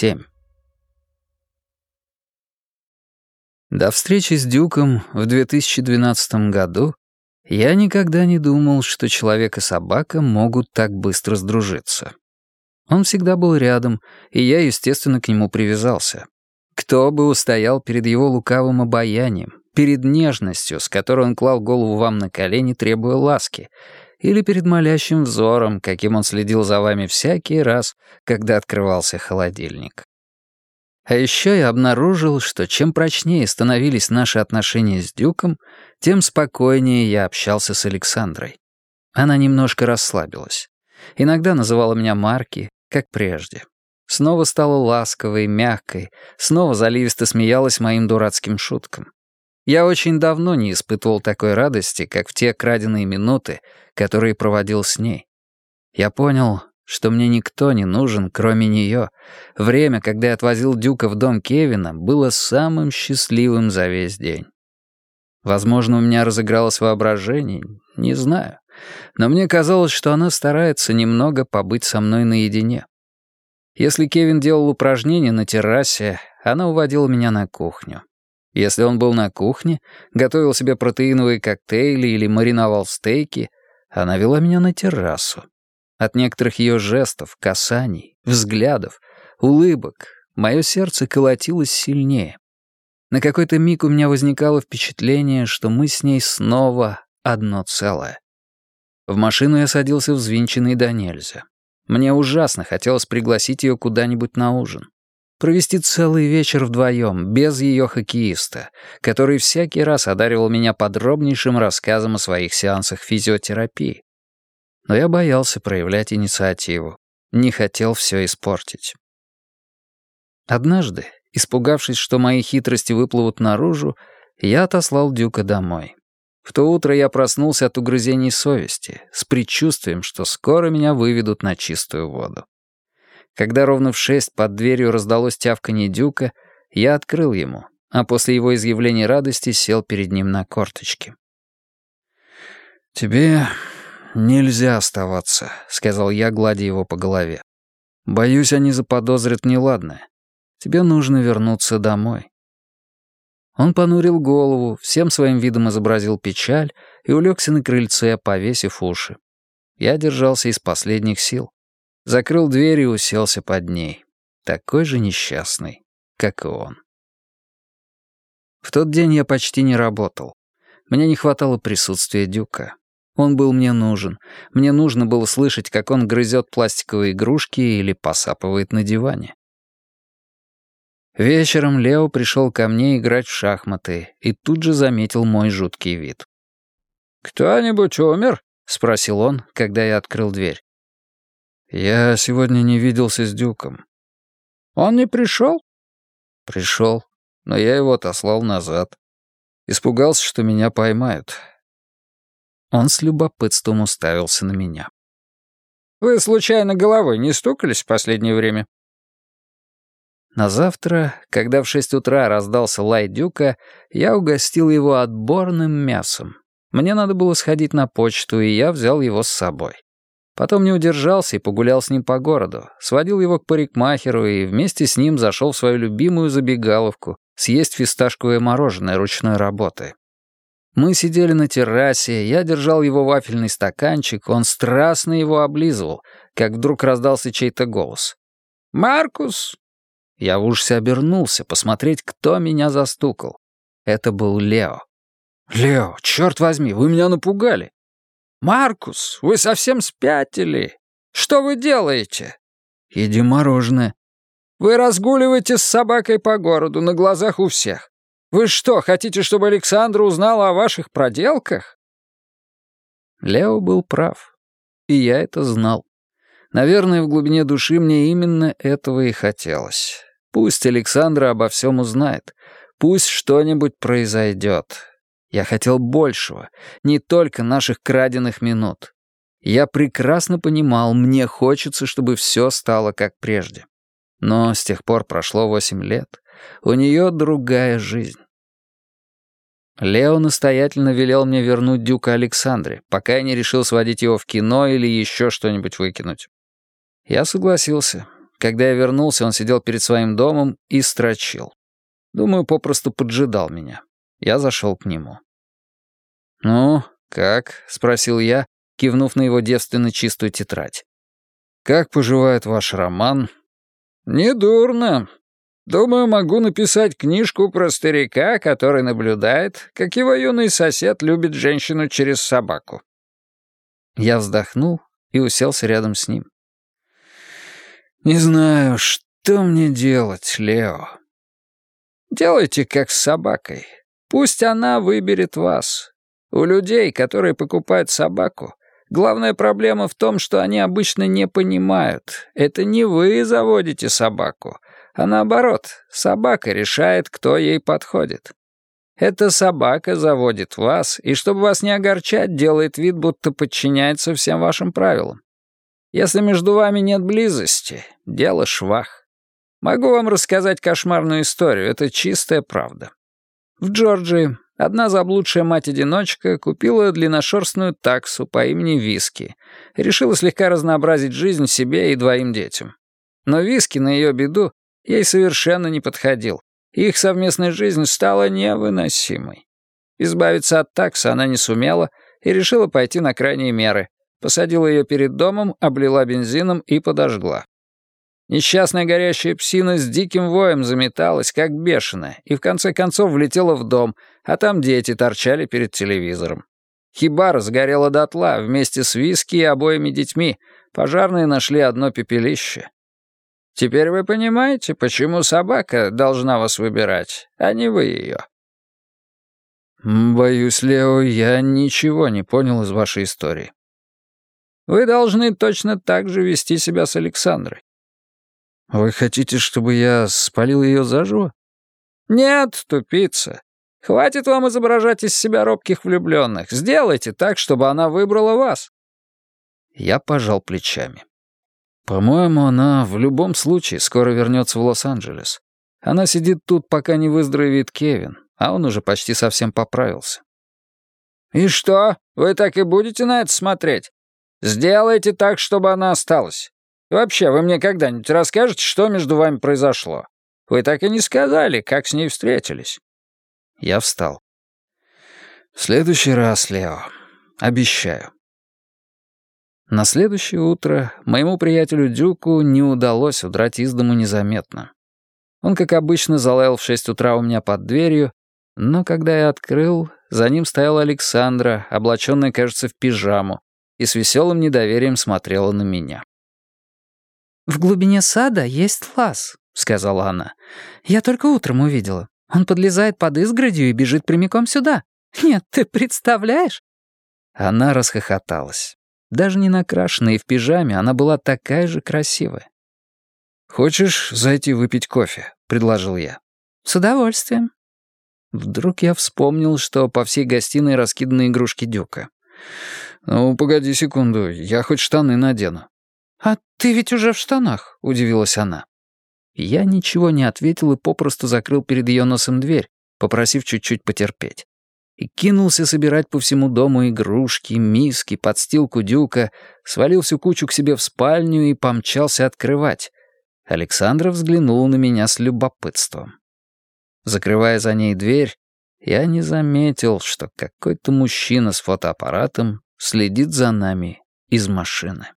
7. До встречи с Дюком в 2012 году я никогда не думал, что человек и собака могут так быстро сдружиться. Он всегда был рядом, и я, естественно, к нему привязался. Кто бы устоял перед его лукавым обаянием, перед нежностью, с которой он клал голову вам на колени, требуя ласки, или перед молящим взором, каким он следил за вами всякий раз, когда открывался холодильник. А еще я обнаружил, что чем прочнее становились наши отношения с Дюком, тем спокойнее я общался с Александрой. Она немножко расслабилась. Иногда называла меня Марки, как прежде. Снова стала ласковой, мягкой, снова заливисто смеялась моим дурацким шуткам. Я очень давно не испытывал такой радости, как в те краденые минуты, которые проводил с ней. Я понял, что мне никто не нужен, кроме нее. Время, когда я отвозил Дюка в дом Кевина, было самым счастливым за весь день. Возможно, у меня разыгралось воображение, не знаю. Но мне казалось, что она старается немного побыть со мной наедине. Если Кевин делал упражнения на террасе, она уводила меня на кухню. Если он был на кухне, готовил себе протеиновые коктейли или мариновал стейки, она вела меня на террасу. От некоторых ее жестов, касаний, взглядов, улыбок мое сердце колотилось сильнее. На какой-то миг у меня возникало впечатление, что мы с ней снова одно целое. В машину я садился взвинченный до нельзя. Мне ужасно хотелось пригласить ее куда-нибудь на ужин. Провести целый вечер вдвоем, без ее хоккеиста, который всякий раз одаривал меня подробнейшим рассказом о своих сеансах физиотерапии. Но я боялся проявлять инициативу, не хотел все испортить. Однажды, испугавшись, что мои хитрости выплывут наружу, я отослал Дюка домой. В то утро я проснулся от угрызений совести, с предчувствием, что скоро меня выведут на чистую воду. Когда ровно в шесть под дверью раздалось тявканье Дюка, я открыл ему, а после его изъявления радости сел перед ним на корточки. «Тебе нельзя оставаться», — сказал я, гладя его по голове. «Боюсь, они заподозрят неладное. Тебе нужно вернуться домой». Он понурил голову, всем своим видом изобразил печаль и улегся на крыльце, повесив уши. Я держался из последних сил. Закрыл дверь и уселся под ней. Такой же несчастный, как и он. В тот день я почти не работал. Мне не хватало присутствия Дюка. Он был мне нужен. Мне нужно было слышать, как он грызет пластиковые игрушки или посапывает на диване. Вечером Лео пришел ко мне играть в шахматы и тут же заметил мой жуткий вид. «Кто-нибудь умер?» — спросил он, когда я открыл дверь. «Я сегодня не виделся с Дюком». «Он не пришел?» «Пришел, но я его отослал назад. Испугался, что меня поймают». Он с любопытством уставился на меня. «Вы, случайно, головой не стукались в последнее время?» На завтра, когда в шесть утра раздался лай Дюка, я угостил его отборным мясом. Мне надо было сходить на почту, и я взял его с собой. Потом не удержался и погулял с ним по городу, сводил его к парикмахеру и вместе с ним зашел в свою любимую забегаловку съесть фисташковое мороженое ручной работы. Мы сидели на террасе, я держал его вафельный стаканчик, он страстно его облизывал, как вдруг раздался чей-то голос. «Маркус!» Я в ужасе обернулся, посмотреть, кто меня застукал. Это был Лео. «Лео, черт возьми, вы меня напугали!» «Маркус, вы совсем спятили? Что вы делаете?» «Еди мороженое». «Вы разгуливаете с собакой по городу на глазах у всех. Вы что, хотите, чтобы Александра узнала о ваших проделках?» Лео был прав. И я это знал. Наверное, в глубине души мне именно этого и хотелось. Пусть Александра обо всем узнает. Пусть что-нибудь произойдет. Я хотел большего, не только наших краденных минут. Я прекрасно понимал, мне хочется, чтобы все стало как прежде. Но с тех пор прошло восемь лет. У нее другая жизнь. Лео настоятельно велел мне вернуть Дюка Александре, пока я не решил сводить его в кино или еще что-нибудь выкинуть. Я согласился. Когда я вернулся, он сидел перед своим домом и строчил. Думаю, попросту поджидал меня. Я зашел к нему. «Ну, как?» — спросил я, кивнув на его девственно чистую тетрадь. «Как поживает ваш роман?» «Недурно. Думаю, могу написать книжку про старика, который наблюдает, как его юный сосед любит женщину через собаку». Я вздохнул и уселся рядом с ним. «Не знаю, что мне делать, Лео». «Делайте как с собакой. Пусть она выберет вас. У людей, которые покупают собаку, главная проблема в том, что они обычно не понимают. Это не вы заводите собаку, а наоборот, собака решает, кто ей подходит. Эта собака заводит вас, и чтобы вас не огорчать, делает вид, будто подчиняется всем вашим правилам. Если между вами нет близости, дело швах. Могу вам рассказать кошмарную историю, это чистая правда. В Джорджии Одна заблудшая мать-одиночка купила длинношерстную таксу по имени Виски. Решила слегка разнообразить жизнь себе и двоим детям. Но Виски, на ее беду, ей совершенно не подходил. Их совместная жизнь стала невыносимой. Избавиться от таксы она не сумела и решила пойти на крайние меры. Посадила ее перед домом, облила бензином и подожгла. Несчастная горящая псина с диким воем заметалась, как бешеная, и в конце концов влетела в дом, а там дети торчали перед телевизором. Хибара сгорела дотла вместе с виски и обоими детьми. Пожарные нашли одно пепелище. Теперь вы понимаете, почему собака должна вас выбирать, а не вы ее. Боюсь, Лео, я ничего не понял из вашей истории. Вы должны точно так же вести себя с Александрой. «Вы хотите, чтобы я спалил ее заживо?» «Нет, тупица. Хватит вам изображать из себя робких влюбленных. Сделайте так, чтобы она выбрала вас». Я пожал плечами. «По-моему, она в любом случае скоро вернется в Лос-Анджелес. Она сидит тут, пока не выздоровеет Кевин, а он уже почти совсем поправился». «И что, вы так и будете на это смотреть? Сделайте так, чтобы она осталась. Вообще, вы мне когда-нибудь расскажете, что между вами произошло? Вы так и не сказали, как с ней встретились». Я встал. «В следующий раз, Лео. Обещаю». На следующее утро моему приятелю Дюку не удалось удрать из дому незаметно. Он, как обычно, залаял в шесть утра у меня под дверью, но когда я открыл, за ним стояла Александра, облаченная, кажется, в пижаму, и с веселым недоверием смотрела на меня. «В глубине сада есть лаз», — сказала она. «Я только утром увидела. Он подлезает под изгородью и бежит прямиком сюда. Нет, ты представляешь?» Она расхохоталась. Даже не накрашенная и в пижаме, она была такая же красивая. «Хочешь зайти выпить кофе?» — предложил я. «С удовольствием». Вдруг я вспомнил, что по всей гостиной раскиданы игрушки Дюка. «Ну, погоди секунду, я хоть штаны надену». «А ты ведь уже в штанах», — удивилась она. Я ничего не ответил и попросту закрыл перед ее носом дверь, попросив чуть-чуть потерпеть. И кинулся собирать по всему дому игрушки, миски, подстилку дюка, свалил всю кучу к себе в спальню и помчался открывать. Александра взглянула на меня с любопытством. Закрывая за ней дверь, я не заметил, что какой-то мужчина с фотоаппаратом следит за нами из машины.